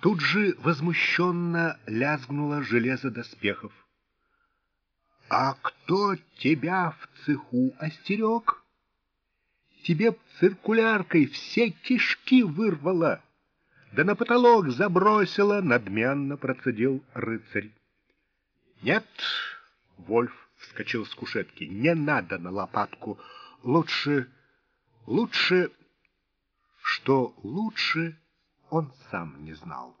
Тут же возмущенно лязгнуло железо доспехов. «А кто тебя в цеху остерег? Тебе циркуляркой все кишки вырвало, да на потолок забросило», — надменно процедил рыцарь. «Нет», — Вольф вскочил с кушетки, — «не надо на лопатку. Лучше, лучше...» Что лучше, он сам не знал.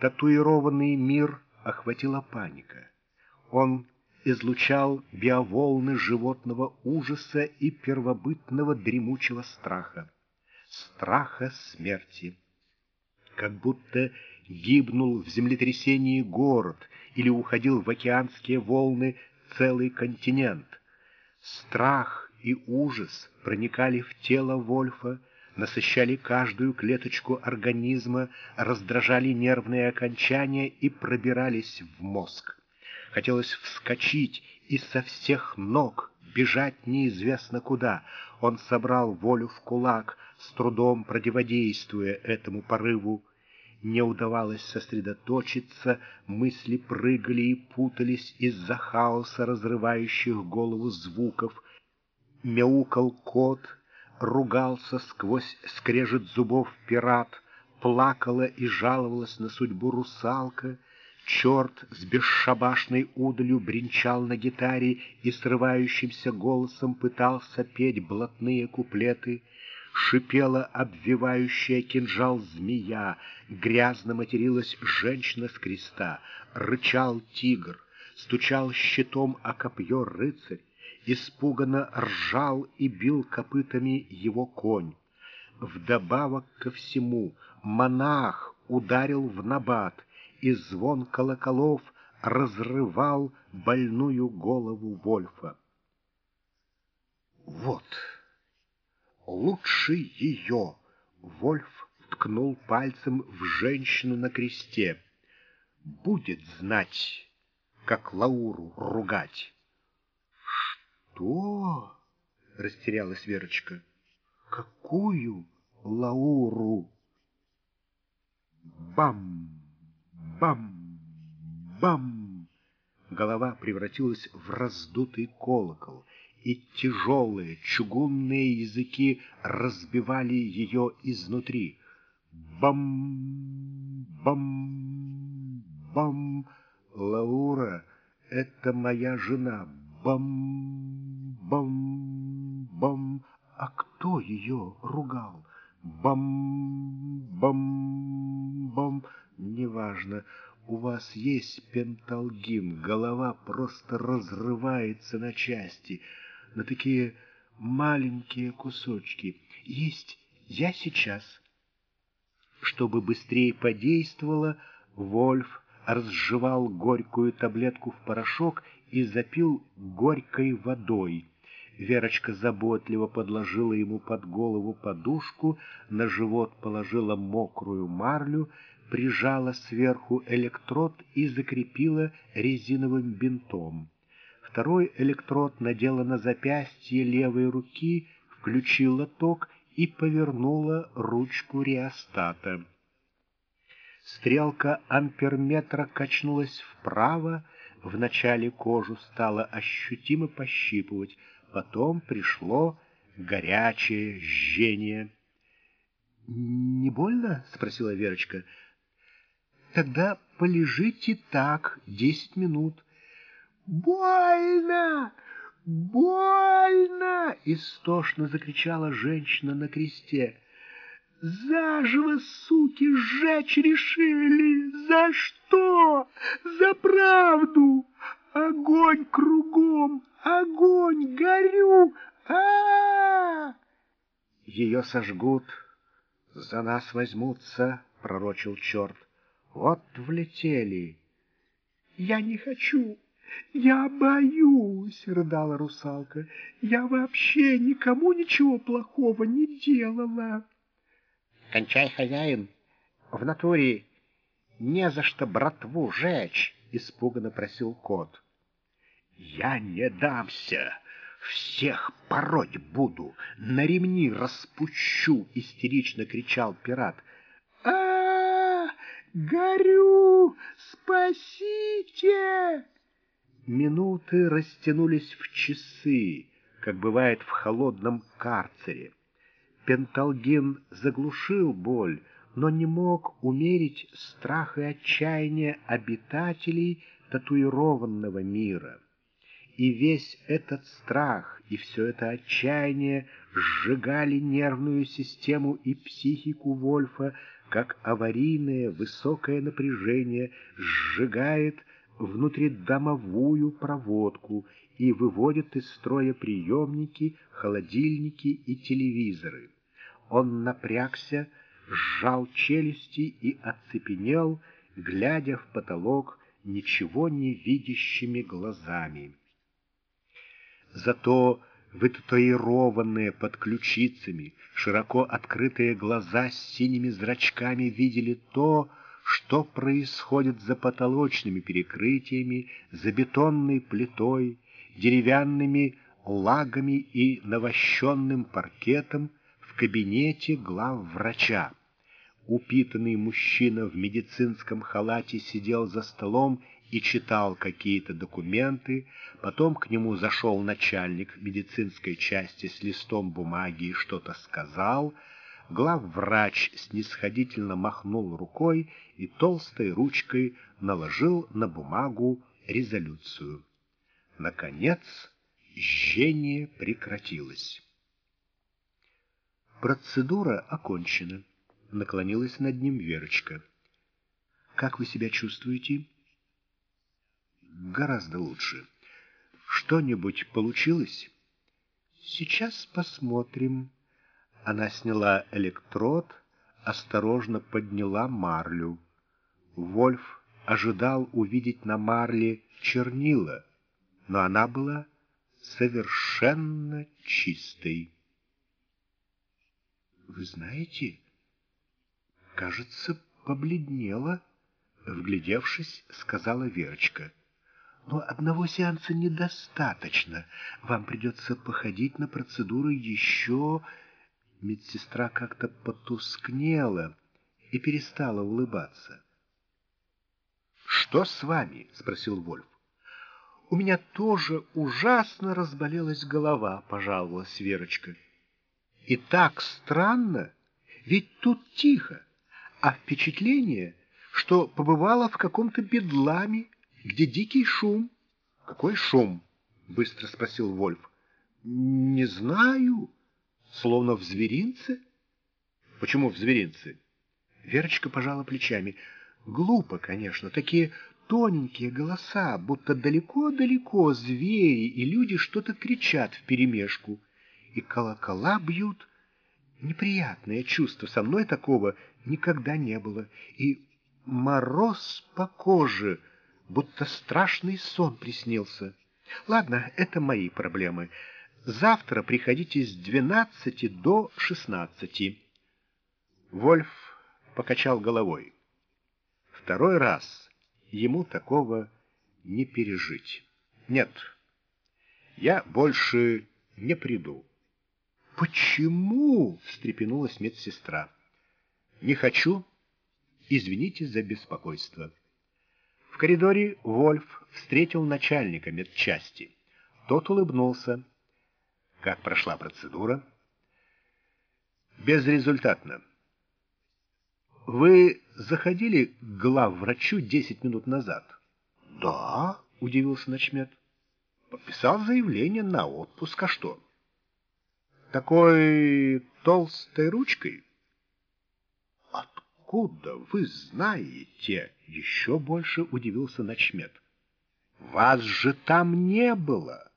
Татуированный мир охватила паника. Он излучал биоволны животного ужаса и первобытного дремучего страха. Страха смерти. Как будто гибнул в землетрясении город или уходил в океанские волны целый континент. Страх и ужас проникали в тело Вольфа, насыщали каждую клеточку организма, раздражали нервные окончания и пробирались в мозг. Хотелось вскочить и со всех ног бежать неизвестно куда. Он собрал волю в кулак, с трудом противодействуя этому порыву. Не удавалось сосредоточиться, мысли прыгали и путались из-за хаоса разрывающих голову звуков. Мяукал кот — ругался сквозь скрежет зубов пират, плакала и жаловалась на судьбу русалка, черт с бесшабашной удалью бренчал на гитаре и срывающимся голосом пытался петь блатные куплеты, шипела обвивающая кинжал змея, грязно материлась женщина с креста, рычал тигр, стучал щитом о копье рыцарь, испуганно ржал и бил копытами его конь. Вдобавок ко всему монах ударил в набат, и звон колоколов разрывал больную голову Вольфа. «Вот, лучше ее!» — Вольф ткнул пальцем в женщину на кресте. «Будет знать, как Лауру ругать». «Что?» — растерялась Верочка. «Какую Лауру?» Бам! Бам! Бам! Голова превратилась в раздутый колокол, и тяжелые чугунные языки разбивали ее изнутри. Бам! Бам! Бам! Лаура — это моя жена. Бам-бам-бам. А кто ее ругал? Бам-бам-бам. Неважно. У вас есть пенталгин. Голова просто разрывается на части, на такие маленькие кусочки. Есть я сейчас. Чтобы быстрее подействовало, Вольф разжевал горькую таблетку в порошок и запил горькой водой. Верочка заботливо подложила ему под голову подушку, на живот положила мокрую марлю, прижала сверху электрод и закрепила резиновым бинтом. Второй электрод надела на запястье левой руки, включила ток и повернула ручку реостата. Стрелка амперметра качнулась вправо, Вначале кожу стало ощутимо пощипывать, потом пришло горячее жжение. «Не больно?» — спросила Верочка. «Тогда полежите так десять минут». «Больно! Больно!» — истошно закричала женщина на кресте. Заживо, суки, сжечь решили. За что? За правду. Огонь кругом, огонь, горю. А, -а, -а, Ее сожгут, за нас возьмутся, пророчил черт. Вот влетели. Я не хочу. «Я боюсь!» — рыдала русалка. «Я вообще никому ничего плохого не делала!» Кончай, хозяин. В натуре не за что братву жечь, — испуганно просил кот. Я не дамся. Всех пороть буду, на ремни распущу, — истерично кричал пират. а, -а, -а Горю! Спасите!» Минуты растянулись в часы, как бывает в холодном карцере. Пенталгин заглушил боль, но не мог умерить страх и отчаяние обитателей татуированного мира. И весь этот страх и все это отчаяние сжигали нервную систему и психику Вольфа, как аварийное высокое напряжение сжигает внутридомовую проводку и выводит из строя приемники, холодильники и телевизоры. Он напрягся, сжал челюсти и оцепенел, глядя в потолок ничего не видящими глазами. Зато вытатуированные под ключицами, широко открытые глаза с синими зрачками видели то, что происходит за потолочными перекрытиями, за бетонной плитой, деревянными лагами и навощенным паркетом кабинете главврача. Упитанный мужчина в медицинском халате сидел за столом и читал какие-то документы, потом к нему зашел начальник медицинской части с листом бумаги и что-то сказал — главврач снисходительно махнул рукой и толстой ручкой наложил на бумагу резолюцию. Наконец, жжение прекратилось. Процедура окончена. Наклонилась над ним Верочка. «Как вы себя чувствуете?» «Гораздо лучше. Что-нибудь получилось?» «Сейчас посмотрим». Она сняла электрод, осторожно подняла марлю. Вольф ожидал увидеть на марле чернила, но она была совершенно чистой. «Вы знаете, кажется, побледнела», — вглядевшись, сказала Верочка. «Но одного сеанса недостаточно. Вам придется походить на процедуры еще...» Медсестра как-то потускнела и перестала улыбаться. «Что с вами?» — спросил Вольф. «У меня тоже ужасно разболелась голова», — пожаловалась Верочка. «И так странно, ведь тут тихо, а впечатление, что побывала в каком-то бедламе, где дикий шум». «Какой шум?» — быстро спросил Вольф. «Не знаю» словно в зверинце? Почему в зверинце? Верочка пожала плечами. Глупо, конечно, такие тоненькие голоса, будто далеко-далеко звери и люди что-то кричат вперемешку. И колокола бьют. Неприятное чувство, со мной такого никогда не было. И мороз по коже, будто страшный сон приснился. Ладно, это мои проблемы. Завтра приходите с двенадцати до шестнадцати. Вольф покачал головой. Второй раз ему такого не пережить. Нет, я больше не приду. Почему? встрепенулась медсестра. Не хочу. Извините за беспокойство. В коридоре Вольф встретил начальника медчасти. Тот улыбнулся. Как прошла процедура? Безрезультатно. Вы заходили к главврачу десять минут назад? Да, удивился Начмет. Подписал заявление на отпуск, а что? Такой толстой ручкой? Откуда вы знаете? Еще больше удивился Начмет. Вас же там не было.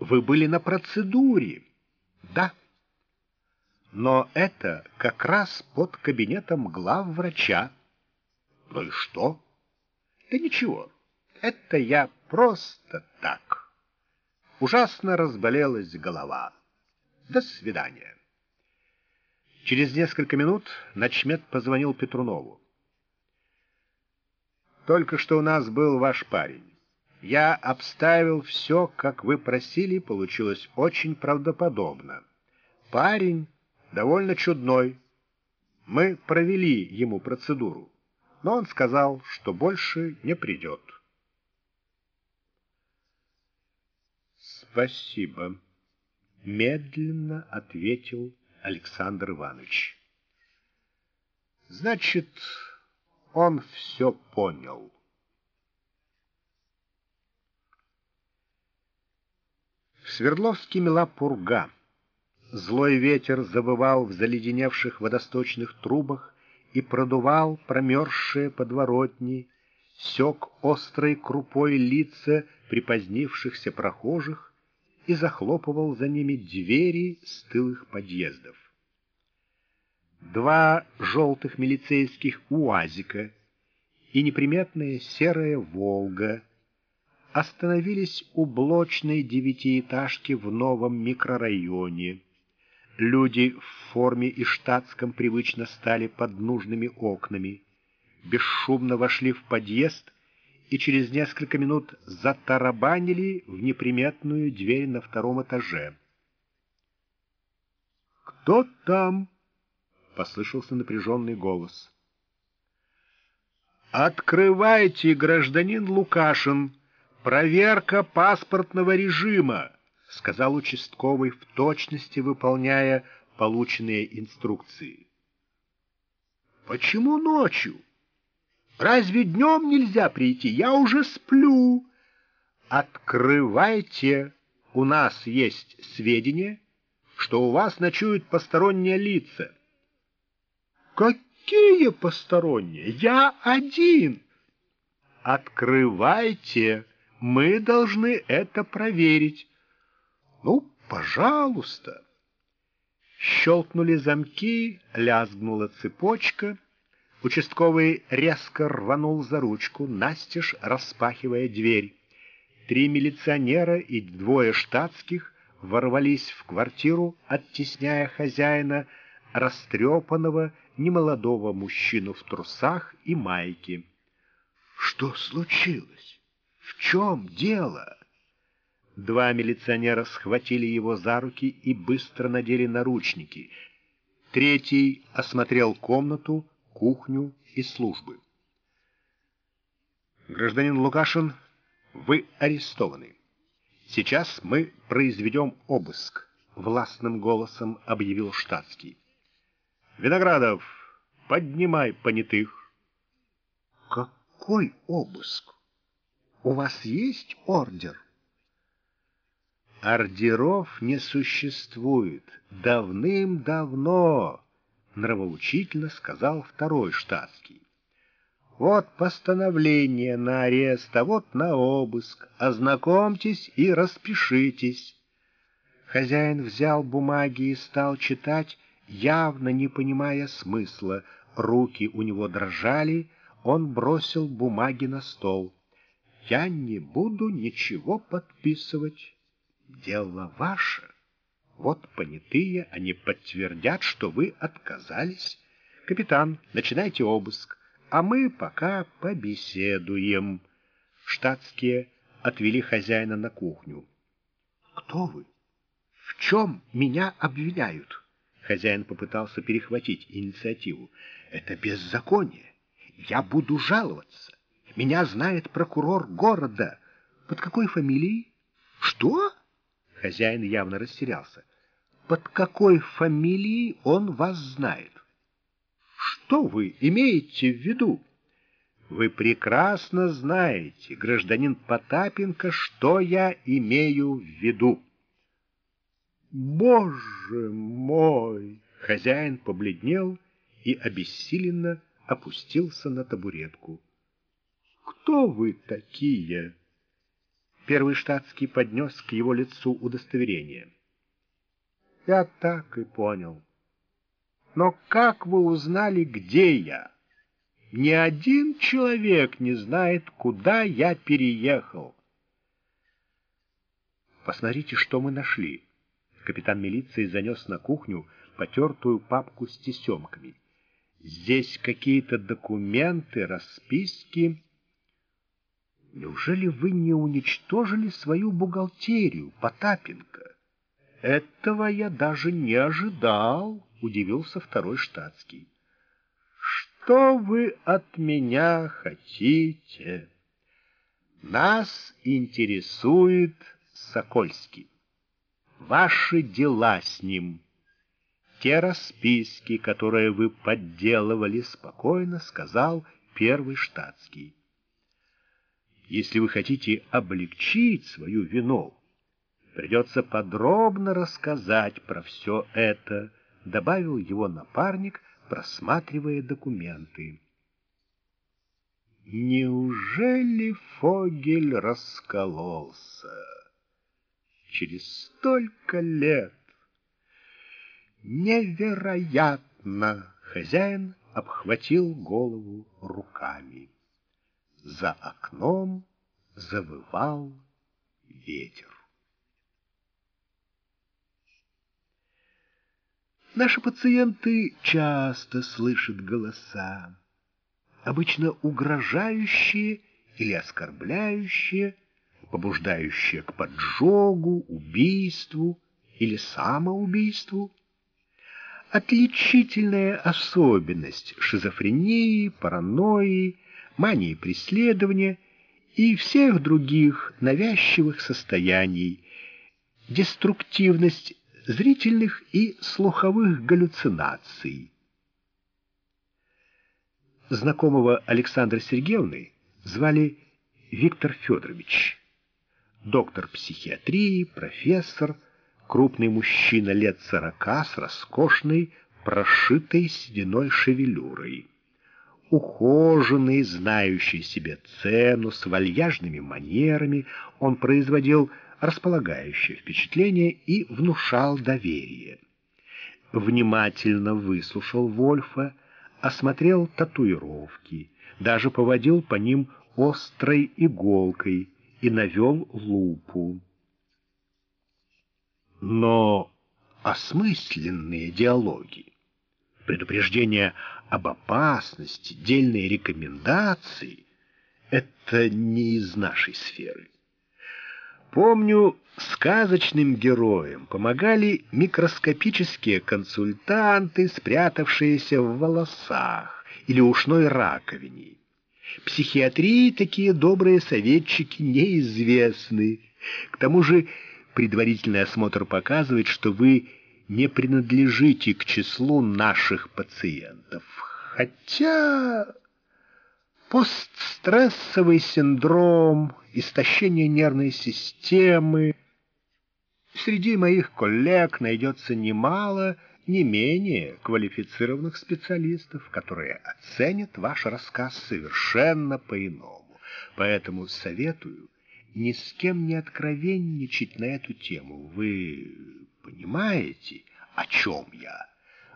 Вы были на процедуре. Да. Но это как раз под кабинетом главврача. Ну и что? Да ничего. Это я просто так. Ужасно разболелась голова. До свидания. Через несколько минут начмет позвонил Петрунову. «Только что у нас был ваш парень. Я обставил все, как вы просили, получилось очень правдоподобно. Парень довольно чудной. Мы провели ему процедуру. но он сказал, что больше не придет. «Спасибо», — медленно ответил Александр Иванович. «Значит, он все понял». В Свердловске мела пурга. Злой ветер завывал в заледеневших водосточных трубах и продувал промерзшие подворотни, сек острой крупой лица припозднившихся прохожих и захлопывал за ними двери стылых подъездов. Два желтых милицейских УАЗика и неприметная серая «Волга» остановились у блочной девятиэтажки в новом микрорайоне. Люди в форме и штатском привычно стали под нужными окнами, бесшумно вошли в подъезд и через несколько минут затарабанили в неприметную дверь на втором этаже. «Кто там?» — послышался напряженный голос. «Открывайте, гражданин Лукашин!» «Проверка паспортного режима», — сказал участковый, в точности выполняя полученные инструкции. «Почему ночью? Разве днем нельзя прийти? Я уже сплю». «Открывайте. У нас есть сведения, что у вас ночуют посторонние лица». «Какие посторонние? Я один». «Открывайте». Мы должны это проверить. Ну, пожалуйста. Щелкнули замки, лязгнула цепочка. Участковый резко рванул за ручку, настежь распахивая дверь. Три милиционера и двое штатских ворвались в квартиру, оттесняя хозяина, растрепанного, немолодого мужчину в трусах и майке. Что случилось? В чем дело? Два милиционера схватили его за руки и быстро надели наручники. Третий осмотрел комнату, кухню и службы. Гражданин Лукашин, вы арестованы. Сейчас мы произведем обыск, властным голосом объявил штатский. Виноградов, поднимай понятых. Какой обыск? У вас есть ордер? Ордеров не существует. Давным-давно, нравоучительно сказал второй штатский. Вот постановление на арест, а вот на обыск. Ознакомьтесь и распишитесь. Хозяин взял бумаги и стал читать, явно не понимая смысла. Руки у него дрожали, он бросил бумаги на стол я не буду ничего подписывать. Дело ваше. Вот понятые, они подтвердят, что вы отказались. Капитан, начинайте обыск, а мы пока побеседуем. Штатские отвели хозяина на кухню. Кто вы? В чем меня обвиняют? Хозяин попытался перехватить инициативу. Это беззаконие. Я буду жаловаться. Меня знает прокурор города. Под какой фамилией? Что? Хозяин явно растерялся. Под какой фамилией он вас знает? Что вы имеете в виду? Вы прекрасно знаете, гражданин Потапенко, что я имею в виду. Боже мой! Хозяин побледнел и обессиленно опустился на табуретку. «Кто вы такие?» Первый штатский поднес к его лицу удостоверение. «Я так и понял. Но как вы узнали, где я? Ни один человек не знает, куда я переехал». «Посмотрите, что мы нашли». Капитан милиции занес на кухню потертую папку с тесемками. «Здесь какие-то документы, расписки...» Неужели вы не уничтожили свою бухгалтерию, Потапенко? Этого я даже не ожидал, удивился второй штатский. что вы от меня хотите? Нас интересует Сокольский. Ваши дела с ним. Те расписки, которые вы подделывали, спокойно сказал первый штатский. Если вы хотите облегчить свою вину, придется подробно рассказать про все это, добавил его напарник, просматривая документы. Неужели Фогель раскололся? Через столько лет! Невероятно! Хозяин обхватил голову руками. За окном завывал ветер. Наши пациенты часто слышат голоса, обычно угрожающие или оскорбляющие, побуждающие к поджогу, убийству или самоубийству. Отличительная особенность шизофрении, паранойи, мании преследования и всех других навязчивых состояний, деструктивность зрительных и слуховых галлюцинаций. Знакомого Александра Сергеевны звали Виктор Федорович, доктор психиатрии, профессор, крупный мужчина лет сорока с роскошной, прошитой сединой шевелюрой. Ухоженный, знающий себе цену, с вальяжными манерами, он производил располагающее впечатление и внушал доверие. Внимательно выслушал Вольфа, осмотрел татуировки, даже поводил по ним острой иголкой и навел лупу. Но осмысленные диалоги, предупреждения об опасности, дельные рекомендации — это не из нашей сферы. Помню, сказочным героям помогали микроскопические консультанты, спрятавшиеся в волосах или ушной раковине. Психиатрии такие добрые советчики неизвестны. К тому же предварительный осмотр показывает, что вы не принадлежите к числу наших пациентов. Хотя постстрессовый синдром, истощение нервной системы. Среди моих коллег найдется немало не менее квалифицированных специалистов, которые оценят ваш рассказ совершенно по-иному. Поэтому советую ни с кем не откровенничать на эту тему. Вы понимаете, о чем я?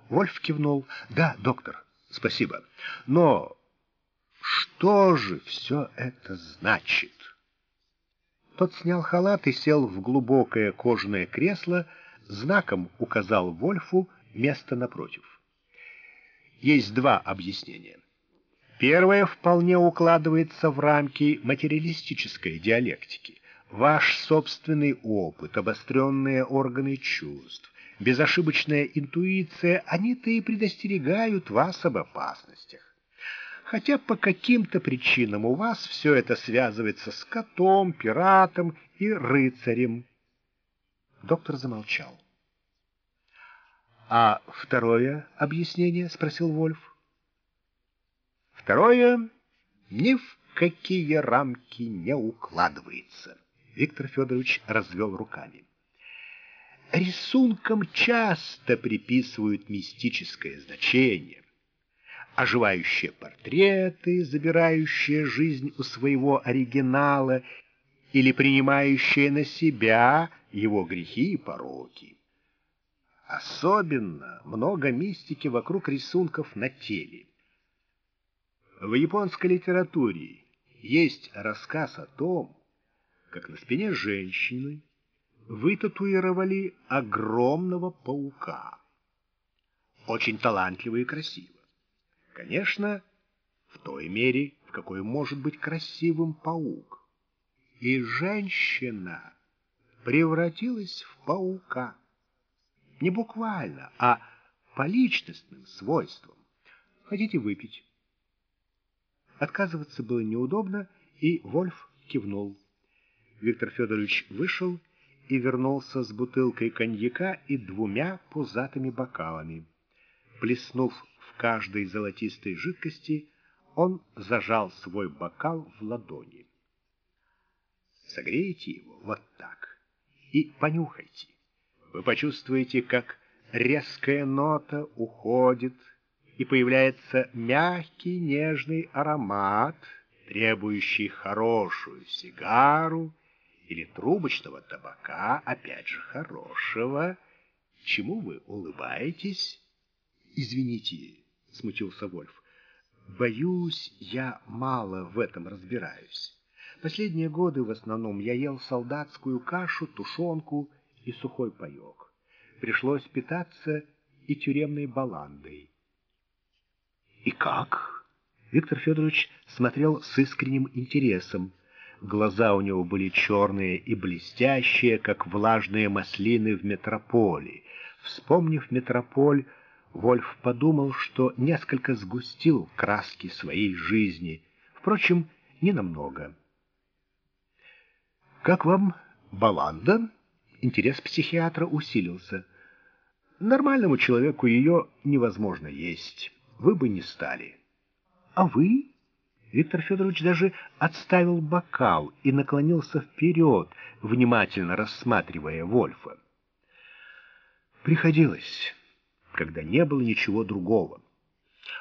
Вольф кивнул. Да, доктор, спасибо. Но что же все это значит? Тот снял халат и сел в глубокое кожаное кресло, знаком указал Вольфу место напротив. Есть два объяснения. Первое вполне укладывается в рамки материалистической диалектики. Ваш собственный опыт, обостренные органы чувств, безошибочная интуиция, они-то и предостерегают вас об опасностях хотя по каким-то причинам у вас все это связывается с котом, пиратом и рыцарем. Доктор замолчал. — А второе объяснение? — спросил Вольф. — Второе ни в какие рамки не укладывается. Виктор Федорович развел руками. Рисункам часто приписывают мистическое значение оживающие портреты, забирающие жизнь у своего оригинала или принимающие на себя его грехи и пороки. Особенно много мистики вокруг рисунков на теле. В японской литературе есть рассказ о том, как на спине женщины вытатуировали огромного паука. Очень талантливо и красиво. Конечно, в той мере, в какой может быть красивым паук. И женщина превратилась в паука. Не буквально, а по личностным свойствам. Хотите выпить? Отказываться было неудобно, и Вольф кивнул. Виктор Федорович вышел и вернулся с бутылкой коньяка и двумя пузатыми бокалами. Плеснув в каждой золотистой жидкости, он зажал свой бокал в ладони. Согрейте его вот так и понюхайте. Вы почувствуете, как резкая нота уходит, и появляется мягкий нежный аромат, требующий хорошую сигару или трубочного табака, опять же хорошего. Чему вы улыбаетесь? Извините, смутился Вольф. Боюсь, я мало в этом разбираюсь. Последние годы в основном я ел солдатскую кашу, тушенку и сухой паек. Пришлось питаться и тюремной баландой. И как? Виктор Федорович смотрел с искренним интересом. Глаза у него были черные и блестящие, как влажные маслины в метрополе. Вспомнив метрополь, Вольф подумал, что несколько сгустил краски своей жизни. Впрочем, не намного. «Как вам баланда?» Интерес психиатра усилился. «Нормальному человеку ее невозможно есть. Вы бы не стали». «А вы?» Виктор Федорович даже отставил бокал и наклонился вперед, внимательно рассматривая Вольфа. «Приходилось, когда не было ничего другого.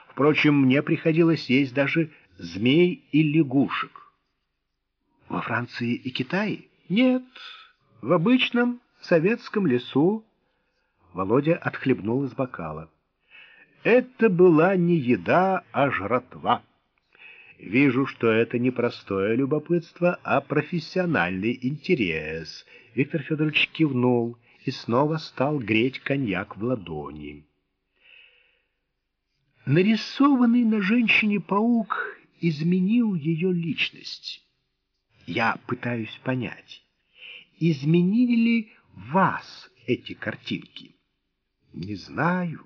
Впрочем, мне приходилось есть даже змей и лягушек». «Во Франции и Китае?» «Нет, в обычном советском лесу». Володя отхлебнул из бокала. «Это была не еда, а жратва». Вижу, что это не простое любопытство, а профессиональный интерес. Виктор Федорович кивнул и снова стал греть коньяк в ладони. Нарисованный на женщине паук изменил ее личность. Я пытаюсь понять, изменили ли вас эти картинки? Не знаю.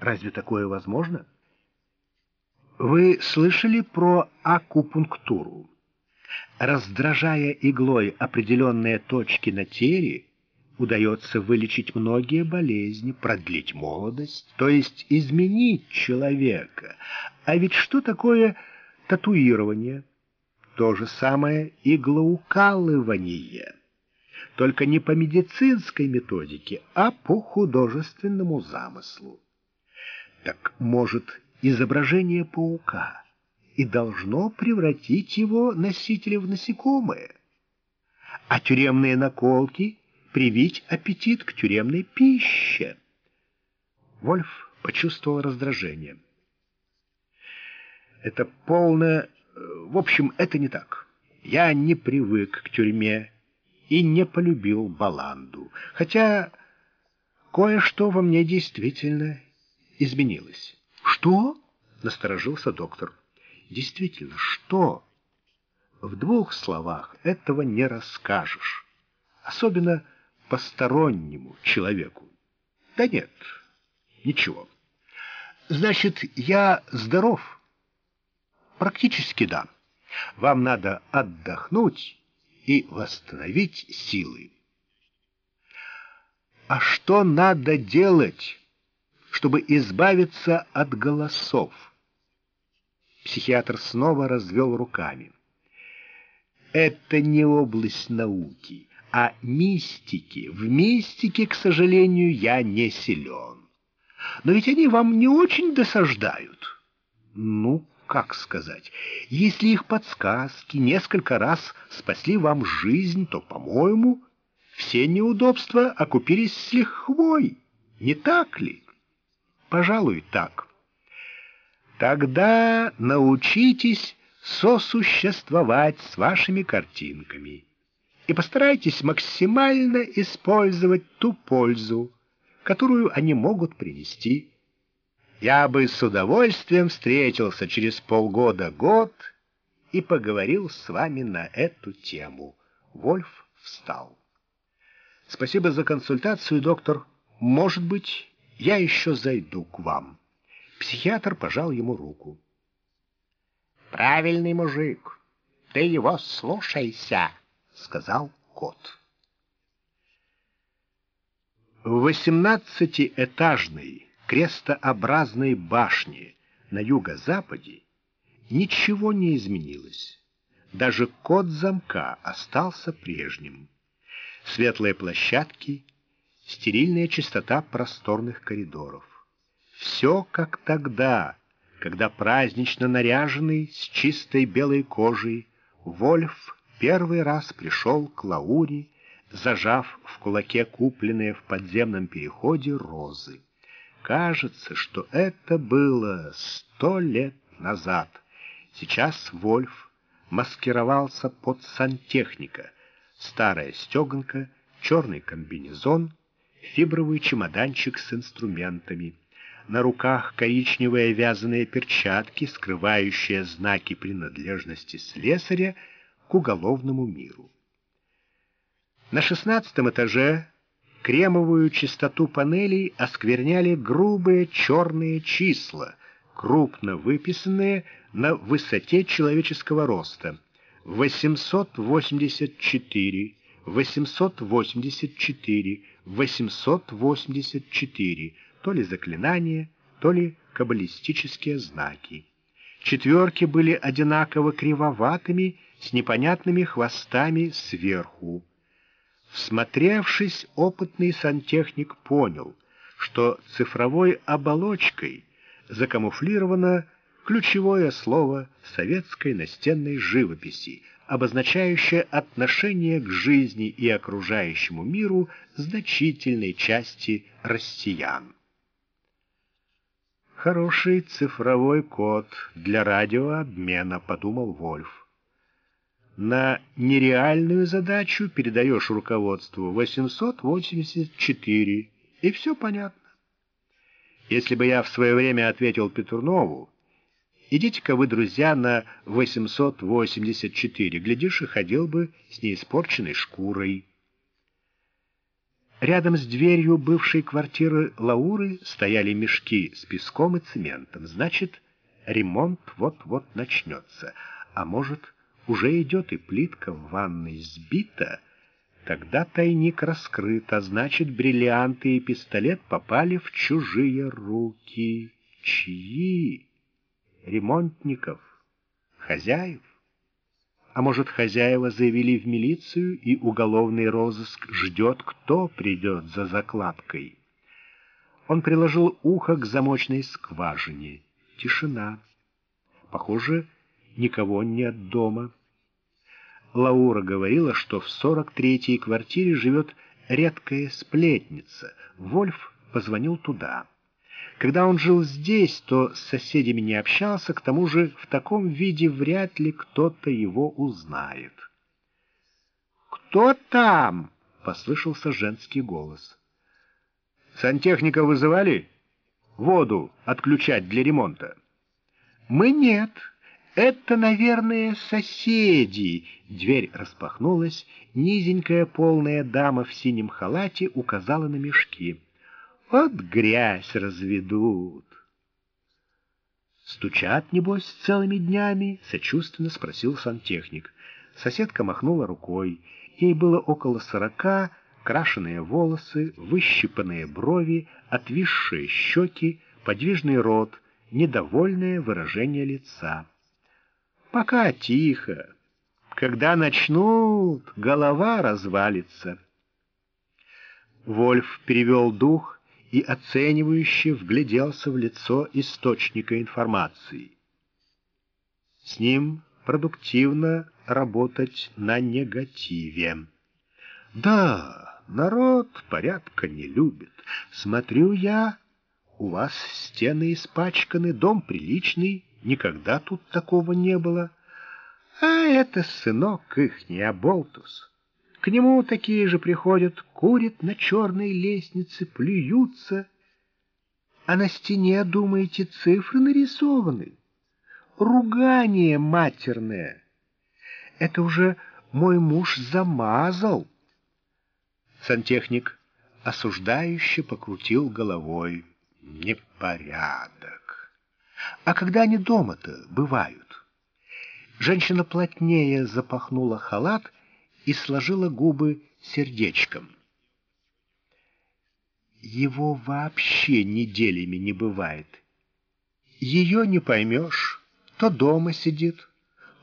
Разве такое возможно? — вы слышали про акупунктуру? Раздражая иглой определенные точки на теле, удается вылечить многие болезни, продлить молодость, то есть изменить человека. А ведь что такое татуирование? То же самое иглоукалывание. Только не по медицинской методике, а по художественному замыслу. Так, может, изображение паука и должно превратить его носителя в насекомое, а тюремные наколки привить аппетит к тюремной пище. Вольф почувствовал раздражение. Это полное... В общем, это не так. Я не привык к тюрьме и не полюбил баланду, хотя кое-что во мне действительно изменилось. «Что?» — насторожился доктор. «Действительно, что?» В двух словах этого не расскажешь, особенно постороннему человеку. Да нет, ничего. Значит, я здоров? Практически да. Вам надо отдохнуть и восстановить силы. А что надо делать? Чтобы избавиться от голосов. Психиатр снова развел руками. Это не область науки, а мистики. В мистике, к сожалению, я не силен. Но ведь они вам не очень досаждают. Ну, как сказать, если их подсказки несколько раз спасли вам жизнь, то, по-моему, все неудобства окупились с лихвой, не так ли? Пожалуй, так. Тогда научитесь сосуществовать с вашими картинками и постарайтесь максимально использовать ту пользу, которую они могут принести. Я бы с удовольствием встретился через полгода-год и поговорил с вами на эту тему. Вольф встал. Спасибо за консультацию, доктор. Может быть, я еще зайду к вам. Психиатр пожал ему руку. Правильный мужик, ты его слушайся, — сказал кот. В восемнадцатиэтажной крестообразной башне на юго-западе ничего не изменилось. Даже код замка остался прежним. Светлые площадки, стерильная чистота просторных коридоров. Все как тогда, когда празднично наряженный с чистой белой кожей Вольф первый раз пришел к Лауре, зажав в кулаке купленные в подземном переходе розы. Кажется, что это было сто лет назад. Сейчас Вольф маскировался под сантехника. Старая стеганка, черный комбинезон, фибровый чемоданчик с инструментами. На руках коричневые вязаные перчатки, скрывающие знаки принадлежности слесаря к уголовному миру. На шестнадцатом этаже кремовую чистоту панелей оскверняли грубые черные числа, крупно выписанные на высоте человеческого роста. 884, 884, 884, то ли заклинания, то ли каббалистические знаки. Четверки были одинаково кривоватыми, с непонятными хвостами сверху. Всмотревшись, опытный сантехник понял, что цифровой оболочкой закамуфлировано ключевое слово советской настенной живописи, обозначающее отношение к жизни и окружающему миру значительной части россиян. «Хороший цифровой код для радиообмена», — подумал Вольф. На нереальную задачу передаешь руководству 884, и все понятно. Если бы я в свое время ответил Петрунову, идите-ка вы, друзья, на 884, глядишь, и ходил бы с неиспорченной шкурой. Рядом с дверью бывшей квартиры Лауры стояли мешки с песком и цементом. Значит, ремонт вот-вот начнется. А может, уже идет и плитка в ванной сбита, тогда тайник раскрыт, а значит, бриллианты и пистолет попали в чужие руки. Чьи? Ремонтников? Хозяев? А может, хозяева заявили в милицию, и уголовный розыск ждет, кто придет за закладкой? Он приложил ухо к замочной скважине. Тишина. Похоже, никого нет дома. Лаура говорила, что в 43-й квартире живет редкая сплетница. Вольф позвонил туда. Когда он жил здесь, то с соседями не общался, к тому же в таком виде вряд ли кто-то его узнает. «Кто там?» — послышался женский голос. «Сантехника вызывали? Воду отключать для ремонта?» «Мы нет», «Это, наверное, соседи!» Дверь распахнулась, низенькая полная дама в синем халате указала на мешки. «Вот грязь разведут!» «Стучат, небось, целыми днями?» — сочувственно спросил сантехник. Соседка махнула рукой. Ей было около сорока, крашеные волосы, выщипанные брови, отвисшие щеки, подвижный рот, недовольное выражение лица. Пока тихо. Когда начнут, голова развалится. Вольф перевел дух и оценивающе вгляделся в лицо источника информации. С ним продуктивно работать на негативе. Да, народ порядка не любит. Смотрю я, у вас стены испачканы, дом приличный, Никогда тут такого не было. А это сынок их, не оболтус. К нему такие же приходят, курят на черной лестнице, плюются. А на стене, думаете, цифры нарисованы? Ругание матерное. Это уже мой муж замазал. Сантехник осуждающе покрутил головой. Непорядок. А когда они дома-то бывают? Женщина плотнее запахнула халат и сложила губы сердечком. Его вообще неделями не бывает. Ее не поймешь, то дома сидит,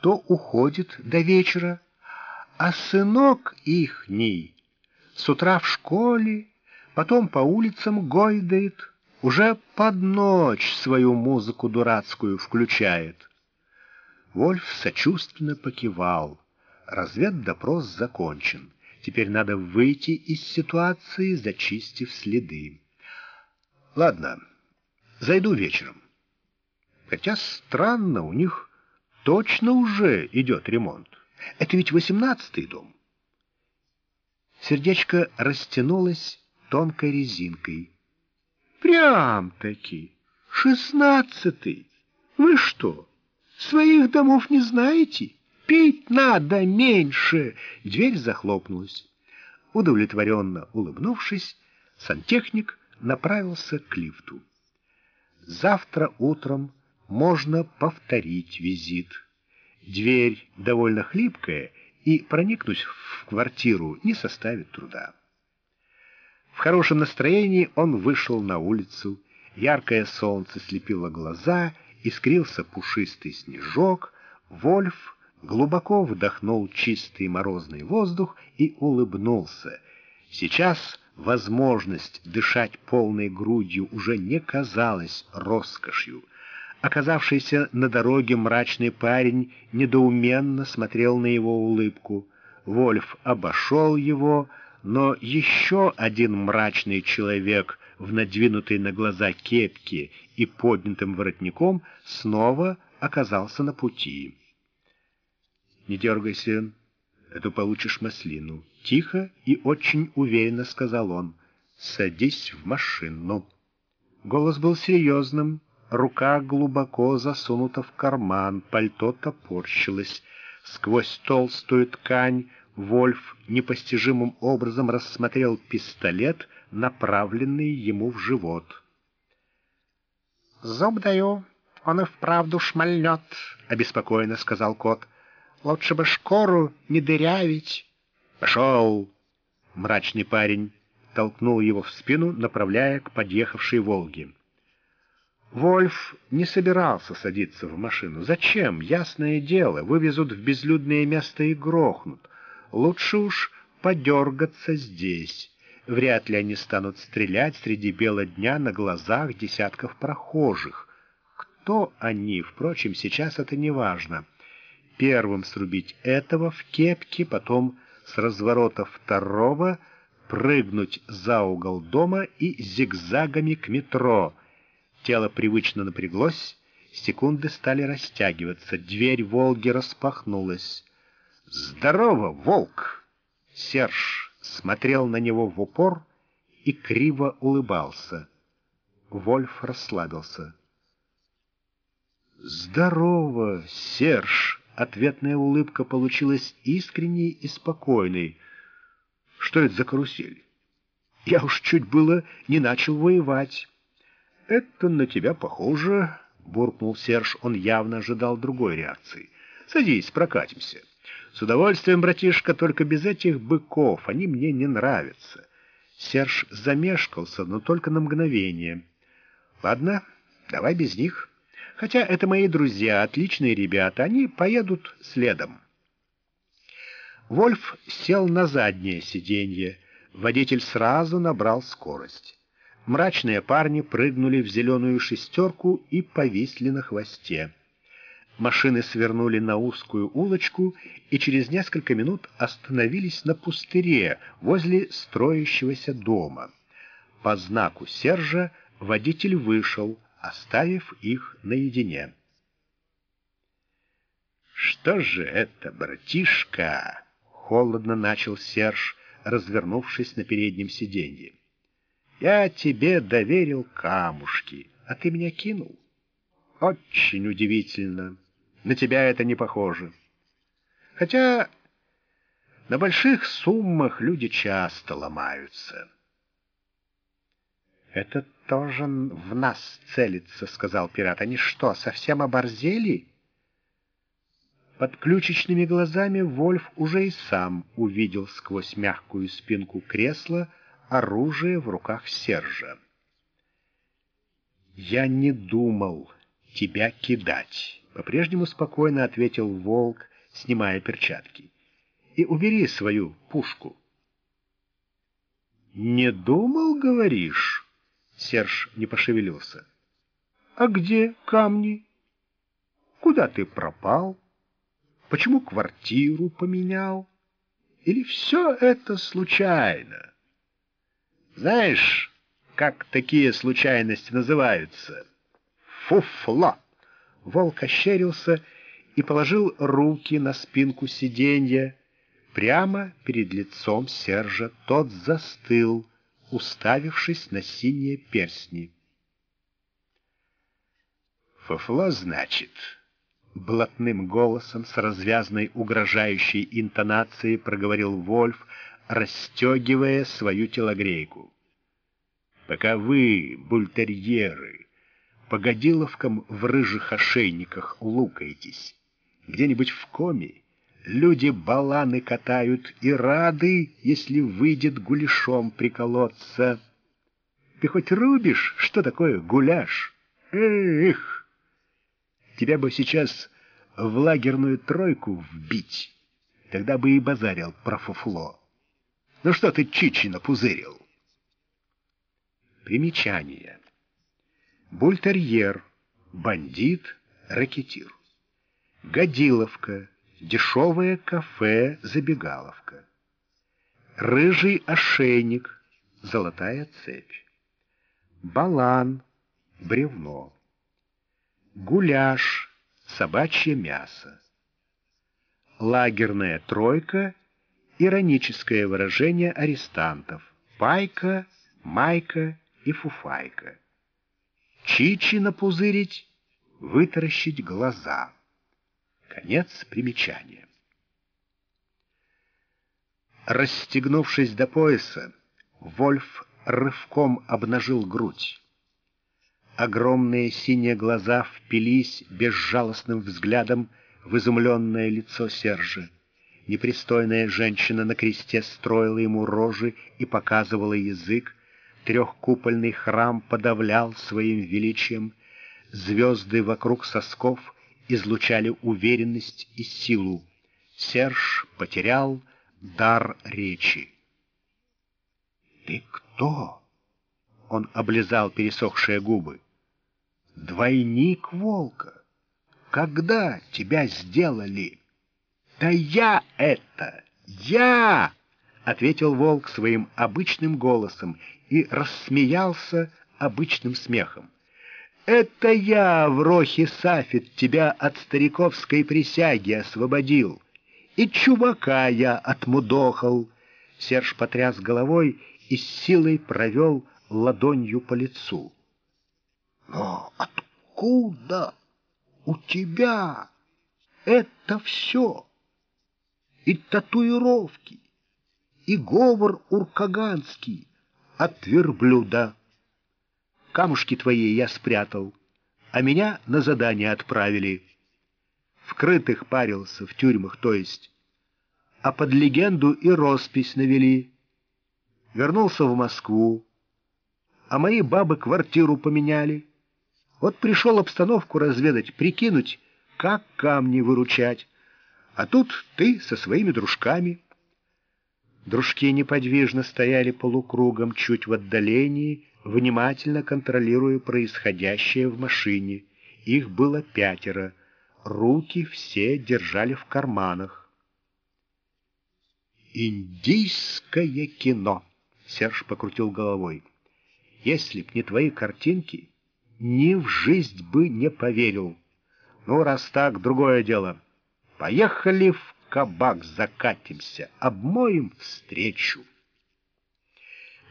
то уходит до вечера, а сынок ихний с утра в школе, потом по улицам гойдает, уже под ночь свою музыку дурацкую включает. Вольф сочувственно покивал. Разведдопрос закончен. Теперь надо выйти из ситуации, зачистив следы. Ладно, зайду вечером. Хотя странно, у них точно уже идет ремонт. Это ведь восемнадцатый дом. Сердечко растянулось тонкой резинкой. Прям-таки, шестнадцатый. Вы что, своих домов не знаете? Пить надо меньше. Дверь захлопнулась. Удовлетворенно улыбнувшись, сантехник направился к лифту. Завтра утром можно повторить визит. Дверь довольно хлипкая, и проникнуть в квартиру не составит труда. В хорошем настроении он вышел на улицу. Яркое солнце слепило глаза, искрился пушистый снежок. Вольф глубоко вдохнул чистый морозный воздух и улыбнулся. Сейчас возможность дышать полной грудью уже не казалась роскошью. Оказавшийся на дороге мрачный парень недоуменно смотрел на его улыбку. Вольф обошел его, но еще один мрачный человек в надвинутой на глаза кепке и поднятым воротником снова оказался на пути. «Не дергайся, эту получишь маслину». Тихо и очень уверенно сказал он. «Садись в машину». Голос был серьезным, рука глубоко засунута в карман, пальто топорщилось. Сквозь толстую ткань Вольф непостижимым образом рассмотрел пистолет, направленный ему в живот. «Зуб даю, он и вправду шмальнет», — обеспокоенно сказал кот. «Лучше бы шкору не дырявить». «Пошел!» — мрачный парень толкнул его в спину, направляя к подъехавшей «Волге». Вольф не собирался садиться в машину. Зачем? Ясное дело, вывезут в безлюдное место и грохнут. Лучше уж подергаться здесь. Вряд ли они станут стрелять среди бела дня на глазах десятков прохожих. Кто они, впрочем, сейчас это не важно. Первым срубить этого в кепке, потом с разворота второго прыгнуть за угол дома и зигзагами к метро. Тело привычно напряглось, секунды стали растягиваться, дверь «Волги» распахнулась. «Здорово, волк!» Серж смотрел на него в упор и криво улыбался. Вольф расслабился. «Здорово, Серж!» Ответная улыбка получилась искренней и спокойной. «Что это за карусель? Я уж чуть было не начал воевать». «Это на тебя похоже», — буркнул Серж. Он явно ожидал другой реакции. «Садись, прокатимся». С удовольствием, братишка, только без этих быков. Они мне не нравятся. Серж замешкался, но только на мгновение. Ладно, давай без них. Хотя это мои друзья, отличные ребята. Они поедут следом. Вольф сел на заднее сиденье. Водитель сразу набрал скорость. Мрачные парни прыгнули в зеленую шестерку и повисли на хвосте. Машины свернули на узкую улочку и через несколько минут остановились на пустыре возле строящегося дома. По знаку Сержа водитель вышел, оставив их наедине. «Что же это, братишка?» — холодно начал Серж, развернувшись на переднем сиденье. «Я тебе доверил камушки, а ты меня кинул. Очень удивительно». На тебя это не похоже. Хотя на больших суммах люди часто ломаются. «Это тоже в нас целится», — сказал пират. «Они что, совсем оборзели?» Под ключичными глазами Вольф уже и сам увидел сквозь мягкую спинку кресла оружие в руках Сержа. «Я не думал тебя кидать», — по-прежнему спокойно ответил Волк, снимая перчатки. «И убери свою пушку». «Не думал, говоришь?» Серж не пошевелился. «А где камни? Куда ты пропал? Почему квартиру поменял? Или все это случайно?» «Знаешь, как такие случайности называются?» «Фуфло!» Волк ощерился и положил руки на спинку сиденья. Прямо перед лицом Сержа тот застыл, уставившись на синие перстни. «Фуфло, значит?» Блатным голосом с развязной угрожающей интонацией проговорил Вольф, расстегивая свою телогрейку. «Пока вы, бультерьеры, по годиловкам в рыжих ошейниках лукаетесь, где-нибудь в коме, Люди баланы катают и рады, если выйдет гуляшом приколоться. Ты хоть рубишь, что такое гуляш? Эх! Тебя бы сейчас в лагерную тройку вбить, тогда бы и базарил про фуфло. Ну что ты чичи напузырил? Примечание. Бультерьер, бандит, ракетир. Годиловка, дешевое кафе-забегаловка, рыжий ошейник, золотая цепь, балан, бревно, гуляш, собачье мясо, лагерная тройка, ироническое выражение арестантов, пайка, майка и фуфайка. Чичи напузырить, вытаращить глаза — Конец примечания. Расстегнувшись до пояса, Вольф рывком обнажил грудь. Огромные синие глаза впились безжалостным взглядом в изумленное лицо Сержа. Непристойная женщина на кресте строила ему рожи и показывала язык. Трехкупольный храм подавлял своим величием. Звезды вокруг сосков — излучали уверенность и силу. Серж потерял дар речи. «Ты кто?» — он облизал пересохшие губы. «Двойник волка. Когда тебя сделали?» «Да я это! Я!» — ответил волк своим обычным голосом и рассмеялся обычным смехом. Это я в Рохе Сафит тебя от стариковской присяги освободил. И чувака я отмудохал. Серж потряс головой и с силой провел ладонью по лицу. Но откуда у тебя это все? И татуировки, и говор уркаганский от верблюда камушки твои я спрятал, а меня на задание отправили. Вкрытых парился, в тюрьмах, то есть. А под легенду и роспись навели. Вернулся в Москву, а мои бабы квартиру поменяли. Вот пришел обстановку разведать, прикинуть, как камни выручать. А тут ты со своими дружками. Дружки неподвижно стояли полукругом чуть в отдалении, внимательно контролируя происходящее в машине. Их было пятеро. Руки все держали в карманах. «Индийское кино!» — Серж покрутил головой. «Если б не твои картинки, ни в жизнь бы не поверил. Ну, раз так, другое дело. Поехали в кабак закатимся, обмоем встречу».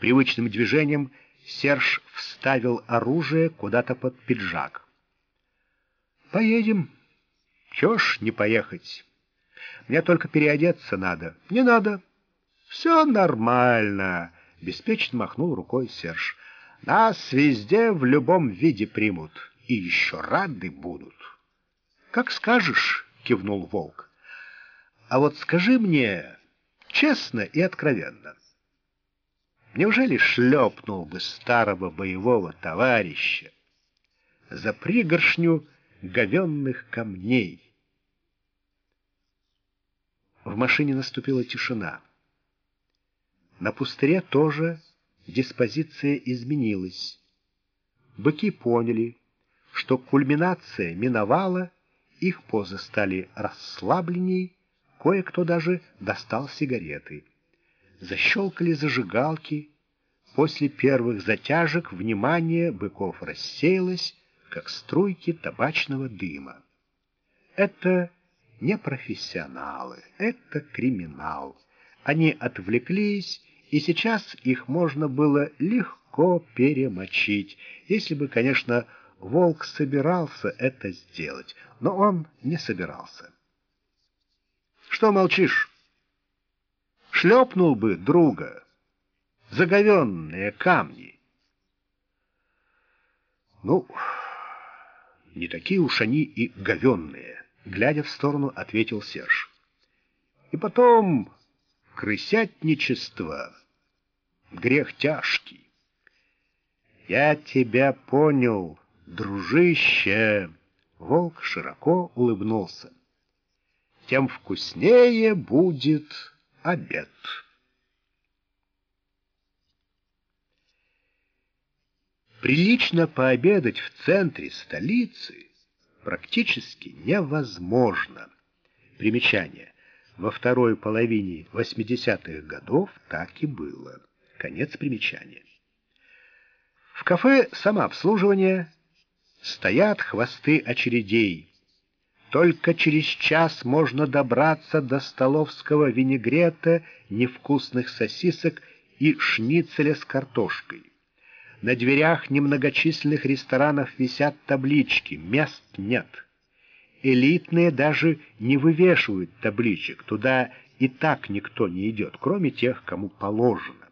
Привычным движением — Серж вставил оружие куда-то под пиджак. «Поедем. Чего ж не поехать? Мне только переодеться надо. Не надо. Все нормально», — беспечно махнул рукой Серж. «Нас везде в любом виде примут и еще рады будут». «Как скажешь», — кивнул волк. А вот скажи мне честно и откровенно. Неужели шлепнул бы старого боевого товарища за пригоршню говенных камней? В машине наступила тишина. На пустыре тоже диспозиция изменилась. Быки поняли, что кульминация миновала, их позы стали расслабленней, кое-кто даже достал сигареты. Защелкали зажигалки. После первых затяжек внимание быков рассеялось, как струйки табачного дыма. Это не профессионалы, это криминал. Они отвлеклись, и сейчас их можно было легко перемочить, если бы, конечно, волк собирался это сделать, но он не собирался. Что молчишь? Шлепнул бы друга. Заговенные камни. Ну, не такие уж они и говенные, глядя в сторону, ответил Серж. И потом крысятничество — грех тяжкий. Я тебя понял, дружище. Волк широко улыбнулся тем вкуснее будет обед. Прилично пообедать в центре столицы практически невозможно. Примечание. Во второй половине 80-х годов так и было. Конец примечания. В кафе самообслуживание стоят хвосты очередей, только через час можно добраться до столовского винегрета, невкусных сосисок и шницеля с картошкой. На дверях немногочисленных ресторанов висят таблички «Мест нет». Элитные даже не вывешивают табличек, туда и так никто не идет, кроме тех, кому положено.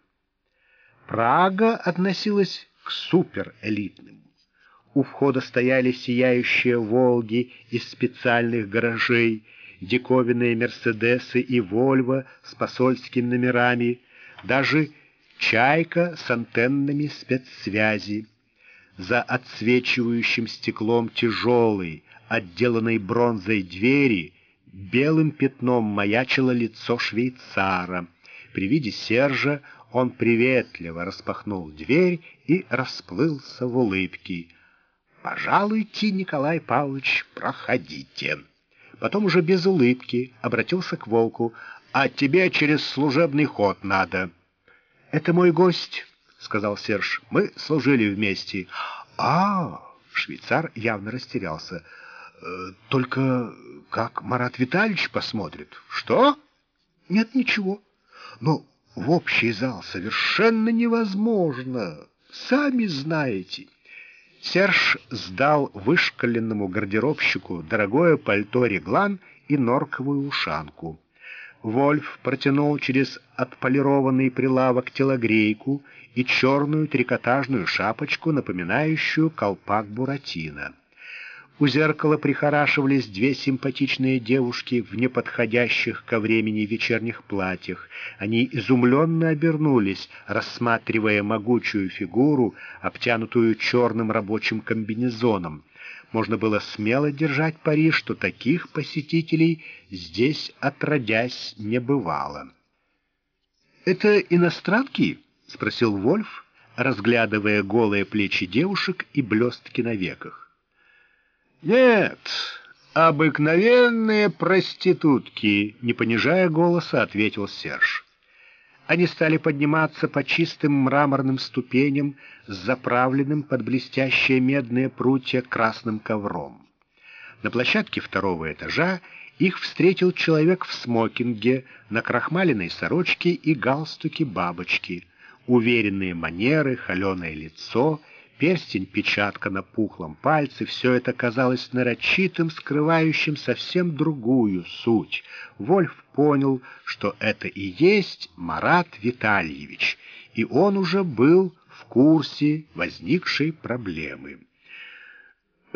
Прага относилась к суперэлитным. У входа стояли сияющие «Волги» из специальных гаражей, диковинные «Мерседесы» и «Вольво» с посольскими номерами, даже «Чайка» с антеннами спецсвязи. За отсвечивающим стеклом тяжелой, отделанной бронзой двери, белым пятном маячило лицо швейцара. При виде Сержа он приветливо распахнул дверь и расплылся в улыбке. «Пожалуйте, Николай Павлович, проходите». Потом уже без улыбки обратился к волку. «А тебе через служебный ход надо». «Это мой гость», — сказал Серж. «Мы служили вместе». «А, швейцар явно растерялся. «Э, «Только как Марат Витальевич посмотрит?» «Что?» «Нет, ничего. Но в общий зал совершенно невозможно. Сами знаете». Серж сдал вышкаленному гардеробщику дорогое пальто реглан и норковую ушанку. Вольф протянул через отполированный прилавок телогрейку и черную трикотажную шапочку, напоминающую колпак Буратино. У зеркала прихорашивались две симпатичные девушки в неподходящих ко времени вечерних платьях. Они изумленно обернулись, рассматривая могучую фигуру, обтянутую черным рабочим комбинезоном. Можно было смело держать пари, что таких посетителей здесь отродясь не бывало. «Это иностранки?» — спросил Вольф, разглядывая голые плечи девушек и блестки на веках. «Нет, обыкновенные проститутки», — не понижая голоса, ответил Серж. Они стали подниматься по чистым мраморным ступеням с заправленным под блестящие медные прутья красным ковром. На площадке второго этажа их встретил человек в смокинге, на крахмаленной сорочке и галстуке бабочки. Уверенные манеры, холеное лицо — перстень-печатка на пухлом пальце, все это казалось нарочитым, скрывающим совсем другую суть. Вольф понял, что это и есть Марат Витальевич, и он уже был в курсе возникшей проблемы.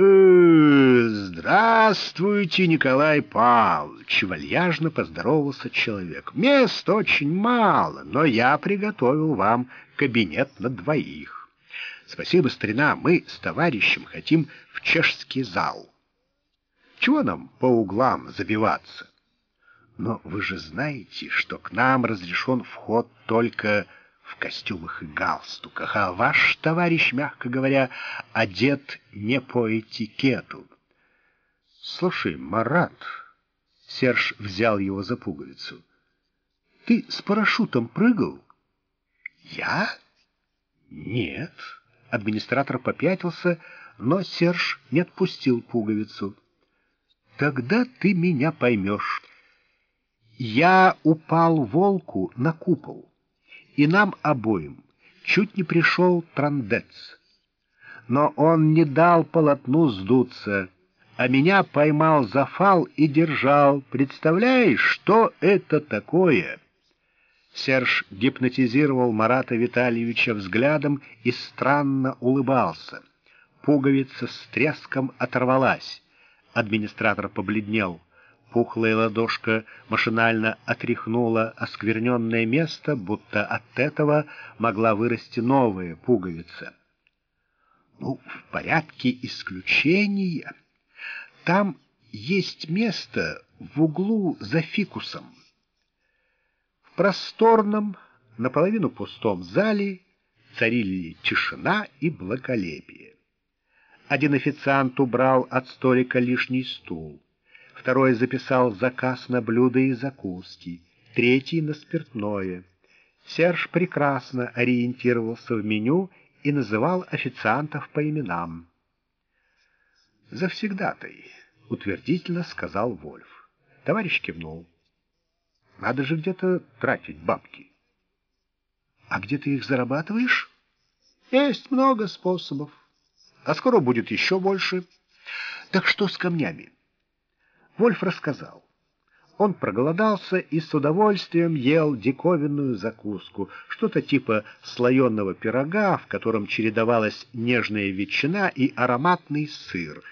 «Э, «Здравствуйте, Николай Павлович!» — вальяжно поздоровался человек. «Мест очень мало, но я приготовил вам кабинет на двоих. Спасибо, старина, мы с товарищем хотим в чешский зал. Чего нам по углам забиваться? Но вы же знаете, что к нам разрешен вход только в костюмах и галстуках, а ваш товарищ, мягко говоря, одет не по этикету. — Слушай, Марат, — Серж взял его за пуговицу, — ты с парашютом прыгал? — Я? — Нет. Администратор попятился, но Серж не отпустил пуговицу. — Тогда ты меня поймешь. Я упал волку на купол и нам обоим чуть не пришел трандец. Но он не дал полотну сдуться, а меня поймал за фал и держал. Представляешь, что это такое?» Серж гипнотизировал Марата Витальевича взглядом и странно улыбался. Пуговица с треском оторвалась. Администратор побледнел. Пухлая ладошка машинально отряхнула оскверненное место, будто от этого могла вырасти новая пуговица. Ну, в порядке исключения. Там есть место в углу за фикусом. Просторном, наполовину пустом зале царили тишина и благолепие. Один официант убрал от столика лишний стул второй записал заказ на блюда и закуски, третий — на спиртное. Серж прекрасно ориентировался в меню и называл официантов по именам. «Завсегдатай», — утвердительно сказал Вольф. Товарищ кивнул. «Надо же где-то тратить бабки». «А где ты их зарабатываешь?» «Есть много способов. А скоро будет еще больше. Так что с камнями?» Вольф рассказал. Он проголодался и с удовольствием ел диковинную закуску, что-то типа слоеного пирога, в котором чередовалась нежная ветчина и ароматный сыр.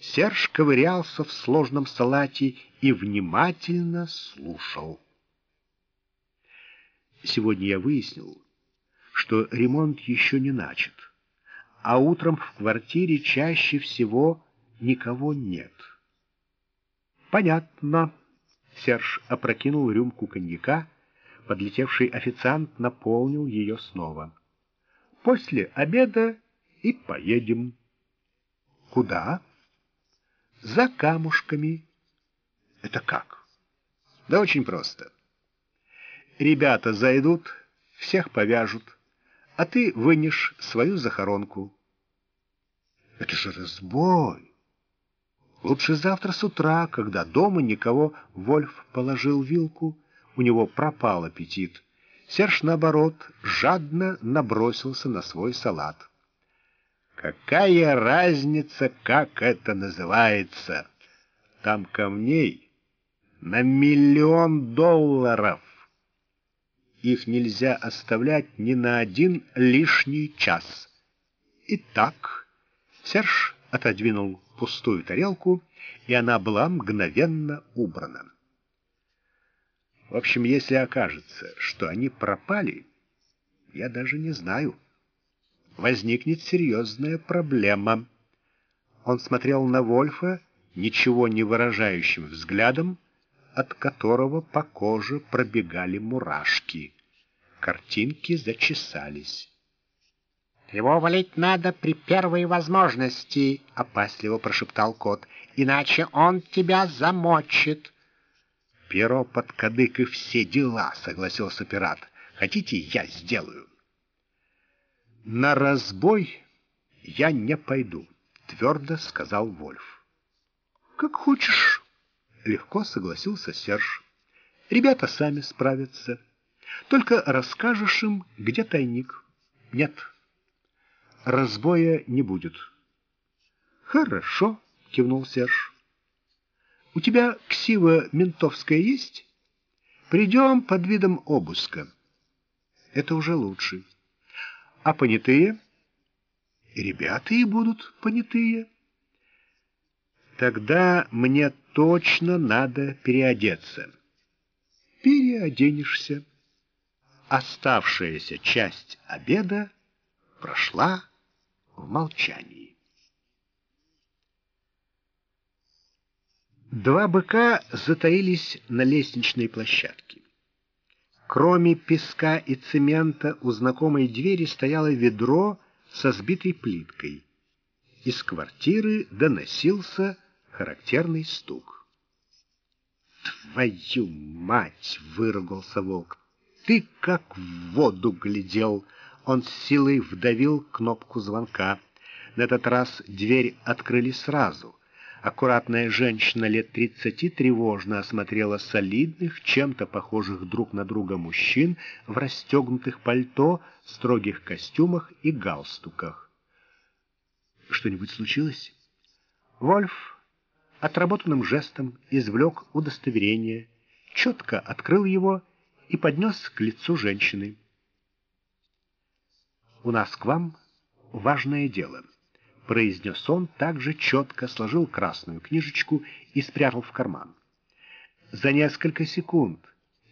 Серж ковырялся в сложном салате и внимательно слушал. Сегодня я выяснил, что ремонт еще не начат, а утром в квартире чаще всего никого нет. «Понятно». Серж опрокинул рюмку коньяка. Подлетевший официант наполнил ее снова. «После обеда и поедем». «Куда?» «За камушками». «Это как?» «Да очень просто. Ребята зайдут, всех повяжут, а ты вынешь свою захоронку». «Это же разбой!» Лучше завтра с утра, когда дома никого Вольф положил вилку, у него пропал аппетит. Серж, наоборот, жадно набросился на свой салат. Какая разница, как это называется? Там камней на миллион долларов. Их нельзя оставлять ни на один лишний час. Итак, Серж отодвинул пустую тарелку, и она была мгновенно убрана. В общем, если окажется, что они пропали, я даже не знаю. Возникнет серьезная проблема. Он смотрел на Вольфа ничего не выражающим взглядом, от которого по коже пробегали мурашки. Картинки зачесались. «Его валить надо при первой возможности», — опасливо прошептал кот, — «иначе он тебя замочит». «Перо под кадык и все дела», — согласился пират. «Хотите, я сделаю?» «На разбой я не пойду», — твердо сказал Вольф. «Как хочешь», — легко согласился Серж. «Ребята сами справятся. Только расскажешь им, где тайник». «Нет» разбоя не будет. Хорошо, кивнул Серж. У тебя ксива ментовская есть? Придем под видом обыска. Это уже лучше. А понятые? Ребята и будут понятые. Тогда мне точно надо переодеться. Переоденешься. Оставшаяся часть обеда прошла в молчании. Два быка затаились на лестничной площадке. Кроме песка и цемента у знакомой двери стояло ведро со сбитой плиткой. Из квартиры доносился характерный стук. «Твою мать!» — выругался волк. «Ты как в воду глядел!» Он с силой вдавил кнопку звонка. На этот раз дверь открыли сразу. Аккуратная женщина лет тридцати тревожно осмотрела солидных, чем-то похожих друг на друга мужчин в расстегнутых пальто, строгих костюмах и галстуках. «Что-нибудь случилось?» Вольф отработанным жестом извлек удостоверение, четко открыл его и поднес к лицу женщины. «У нас к вам важное дело», — произнес он, также четко сложил красную книжечку и спрятал в карман. За несколько секунд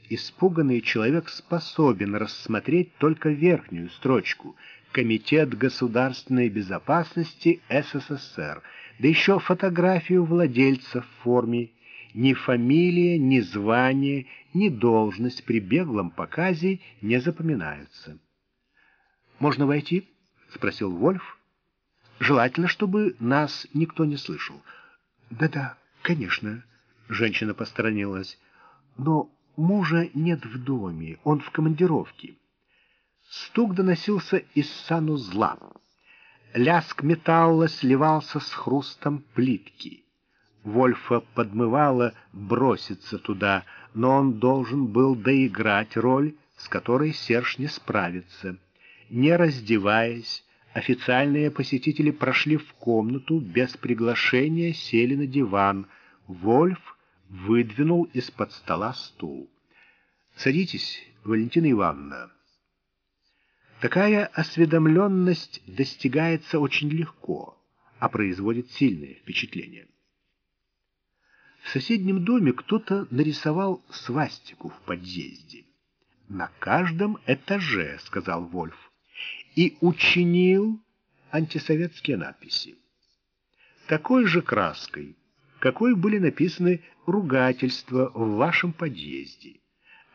испуганный человек способен рассмотреть только верхнюю строчку «Комитет государственной безопасности СССР», да еще фотографию владельца в форме, ни фамилия, ни звание, ни должность при беглом показе не запоминаются. «Можно войти?» — спросил Вольф. «Желательно, чтобы нас никто не слышал». «Да-да, конечно», — женщина посторонилась. «Но мужа нет в доме, он в командировке». Стук доносился из санузла. Ляск металла сливался с хрустом плитки. Вольфа подмывало броситься туда, но он должен был доиграть роль, с которой Серж не справится. Не раздеваясь, официальные посетители прошли в комнату, без приглашения сели на диван. Вольф выдвинул из-под стола стул. «Садитесь, Валентина Ивановна». Такая осведомленность достигается очень легко, а производит сильное впечатление. В соседнем доме кто-то нарисовал свастику в подъезде. «На каждом этаже», — сказал Вольф и учинил антисоветские надписи. Такой же краской, какой были написаны ругательства в вашем подъезде.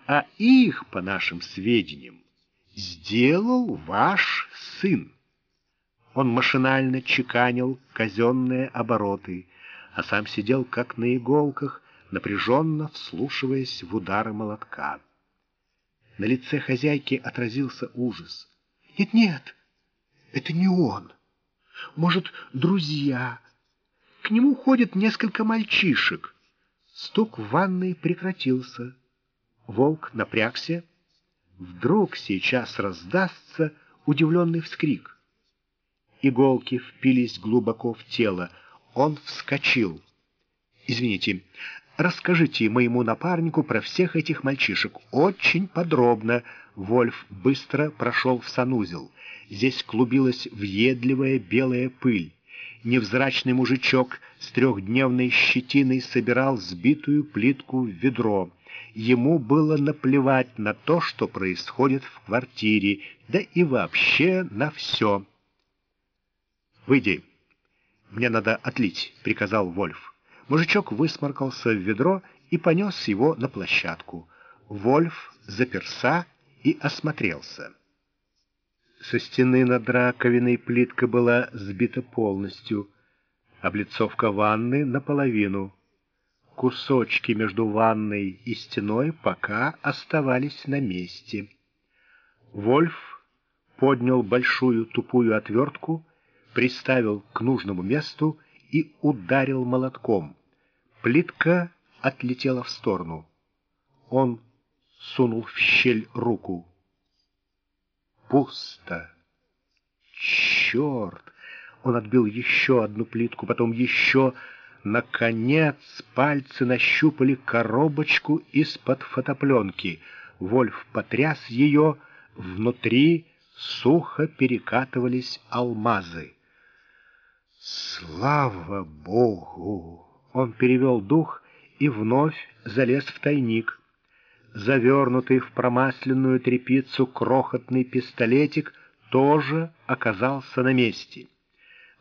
А их, по нашим сведениям, сделал ваш сын. Он машинально чеканил казенные обороты, а сам сидел как на иголках, напряженно вслушиваясь в удары молотка. На лице хозяйки отразился ужас. Нет-нет, это не он. Может, друзья. К нему ходят несколько мальчишек. Стук в ванной прекратился. Волк напрягся. Вдруг сейчас раздастся удивленный вскрик. Иголки впились глубоко в тело. Он вскочил. «Извините, расскажите моему напарнику про всех этих мальчишек. Очень подробно». Вольф быстро прошел в санузел. Здесь клубилась въедливая белая пыль. Невзрачный мужичок с трехдневной щетиной собирал сбитую плитку в ведро. Ему было наплевать на то, что происходит в квартире, да и вообще на все. «Выйди. Мне надо отлить», — приказал Вольф. Мужичок высморкался в ведро и понес его на площадку. Вольф заперся и осмотрелся. Со стены над раковиной плитка была сбита полностью, облицовка ванны наполовину. Кусочки между ванной и стеной пока оставались на месте. Вольф поднял большую тупую отвертку, приставил к нужному месту и ударил молотком. Плитка отлетела в сторону. Он сунул в щель руку. Пусто. Черт! Он отбил еще одну плитку, потом еще... Наконец пальцы нащупали коробочку из-под фотопленки. Вольф потряс ее, внутри сухо перекатывались алмазы. Слава Богу! Он перевел дух и вновь залез в тайник. Завернутый в промасленную тряпицу крохотный пистолетик тоже оказался на месте.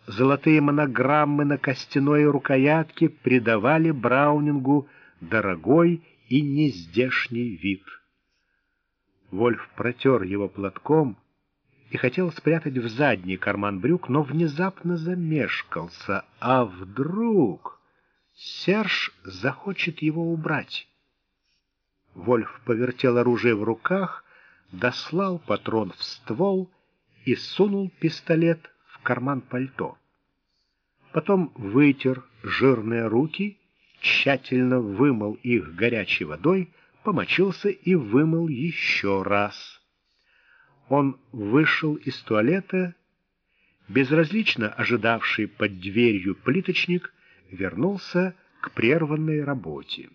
Золотые монограммы на костяной рукоятке придавали Браунингу дорогой и нездешний вид. Вольф протер его платком и хотел спрятать в задний карман брюк, но внезапно замешкался. А вдруг Серж захочет его убрать? Вольф повертел оружие в руках, дослал патрон в ствол и сунул пистолет карман пальто. Потом вытер жирные руки, тщательно вымыл их горячей водой, помочился и вымыл еще раз. Он вышел из туалета, безразлично ожидавший под дверью плиточник вернулся к прерванной работе.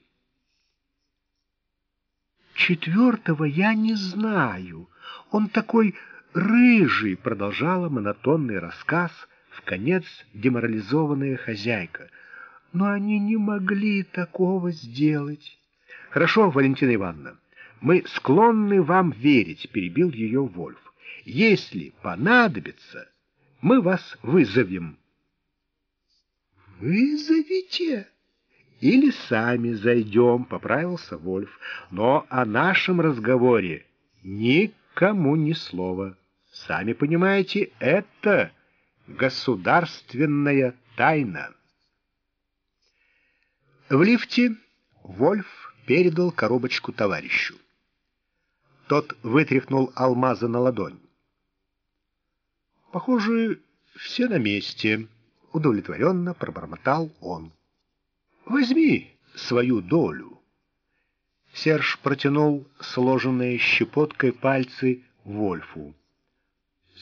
«Четвертого я не знаю. Он такой рыжий», — продолжала монотонный рассказ, в конец деморализованная хозяйка. «Но они не могли такого сделать». «Хорошо, Валентина Ивановна, мы склонны вам верить», — перебил ее Вольф. «Если понадобится, мы вас вызовем». «Вызовите?» «Или сами зайдем», — поправился Вольф. «Но о нашем разговоре никому ни слова. Сами понимаете, это государственная тайна». В лифте Вольф передал коробочку товарищу. Тот вытряхнул алмазы на ладонь. «Похоже, все на месте», — удовлетворенно пробормотал он. «Возьми свою долю». Серж протянул сложенные щепоткой пальцы Вольфу.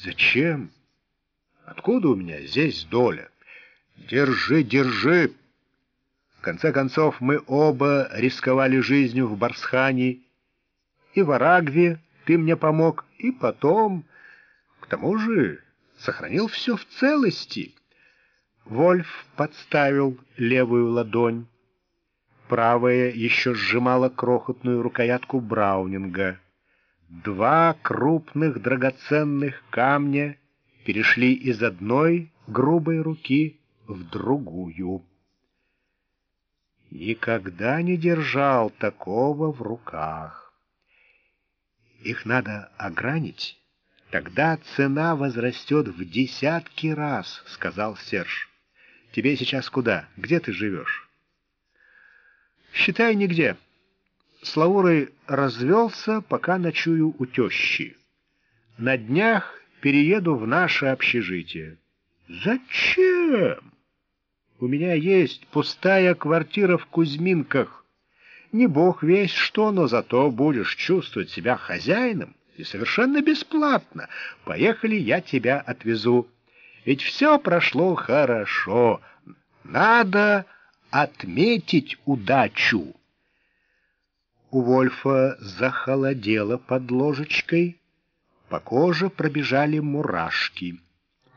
«Зачем? Откуда у меня здесь доля? Держи, держи!» В конце концов, мы оба рисковали жизнью в Барсхане, и в Арагве ты мне помог, и потом, к тому же, сохранил все в целости. Вольф подставил левую ладонь. Правая еще сжимала крохотную рукоятку Браунинга. Два крупных драгоценных камня перешли из одной грубой руки в другую никогда не держал такого в руках. Их надо огранить, тогда цена возрастет в десятки раз, — сказал Серж. Тебе сейчас куда? Где ты живешь? Считай, нигде. С Лаурой развелся, пока ночую у тещи. На днях перееду в наше общежитие. Зачем? У меня есть пустая квартира в Кузьминках. Не бог весь что, но зато будешь чувствовать себя хозяином и совершенно бесплатно. Поехали, я тебя отвезу. Ведь все прошло хорошо. Надо отметить удачу. У Вольфа захолодело под ложечкой, по коже пробежали мурашки.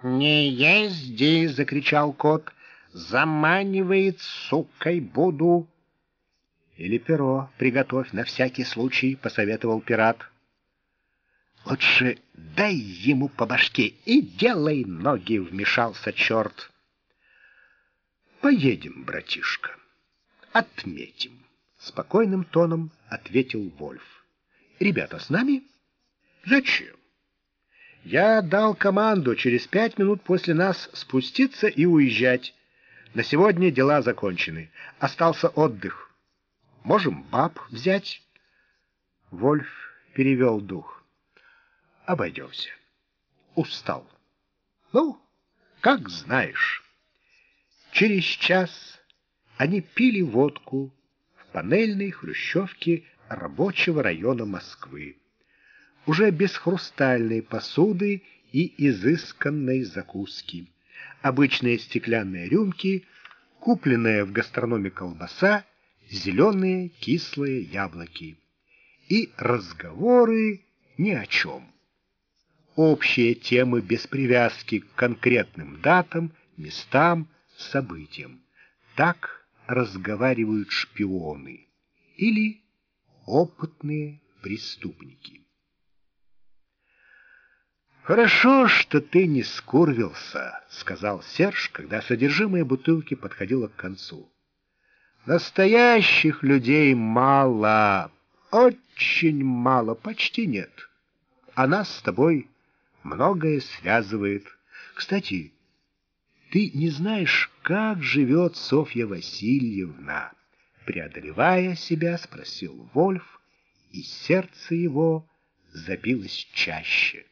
«Не езди!» — закричал кот — заманивает, сукой буду. Или перо приготовь на всякий случай, — посоветовал пират. Лучше дай ему по башке и делай ноги, — вмешался черт. Поедем, братишка, отметим, — спокойным тоном ответил Вольф. Ребята с нами? Зачем? Я дал команду через пять минут после нас спуститься и уезжать. На сегодня дела закончены. Остался отдых. Можем баб взять?» Вольф перевел дух. «Обойдемся. Устал. Ну, как знаешь». Через час они пили водку панельной хрущевке рабочего района Москвы. Уже без хрустальной посуды и изысканной закуски обычные стеклянные рюмки, купленная в гастрономе колбаса, зеленые кислые яблоки. И разговоры ни о чем. Общие темы без привязки к конкретным датам, местам, событиям. Так разговаривают шпионы или опытные преступники. «Хорошо, что ты не скурвился», — сказал Серж, когда содержимое бутылки подходило к концу. «Настоящих людей мало, очень мало, почти нет. А нас с тобой многое связывает. Кстати, ты не знаешь, как живет Софья Васильевна?» Преодолевая себя, спросил Вольф, и сердце его забилось чаще.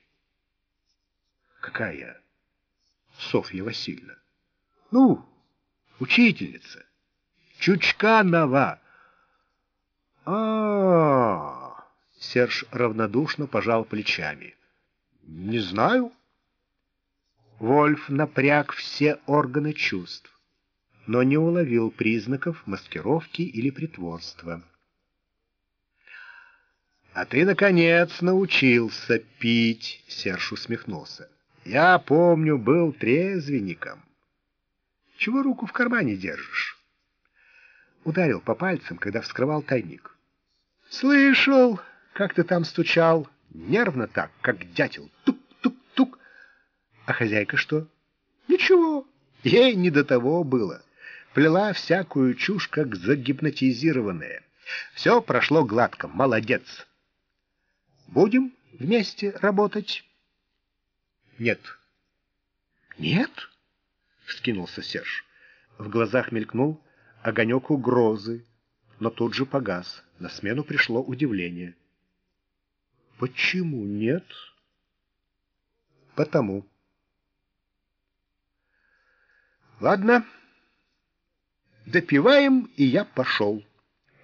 Какая? Софья Васильевна. Ну, учительница. Чучканова. А, -а, Серж равнодушно пожал плечами. Не знаю. Вольф напряг все органы чувств, но не уловил признаков маскировки или притворства. «А ты, наконец, научился пить!» — Серж усмехнулся. Я помню, был трезвенником. Чего руку в кармане держишь? Ударил по пальцам, когда вскрывал тайник. Слышал, как ты там стучал. Нервно так, как дятел. Тук-тук-тук. А хозяйка что? Ничего, ей не до того было. Плела всякую чушь, как загипнотизированная. Все прошло гладко, молодец. Будем вместе работать? Нет. Нет? Вскинулся Серж. В глазах мелькнул огонек угрозы, но тут же погас. На смену пришло удивление. Почему нет? Потому. Ладно. Допиваем, и я пошел.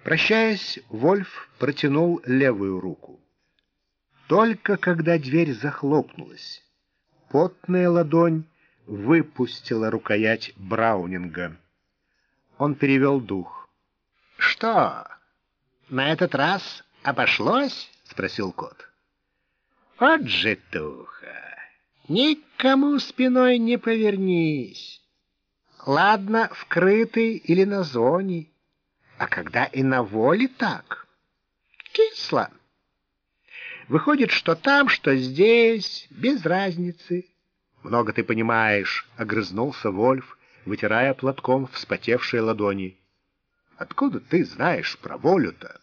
Прощаясь, Вольф протянул левую руку. Только когда дверь захлопнулась, Потная ладонь выпустила рукоять Браунинга. Он перевел дух. «Что, на этот раз обошлось?» — спросил кот. «Вот же туха! Никому спиной не повернись. Ладно, вкрытый или на зоне, а когда и на воле так, кисло». Выходит, что там, что здесь, без разницы. Много ты понимаешь, — огрызнулся Вольф, вытирая платком вспотевшие ладони. Откуда ты знаешь про волю-то?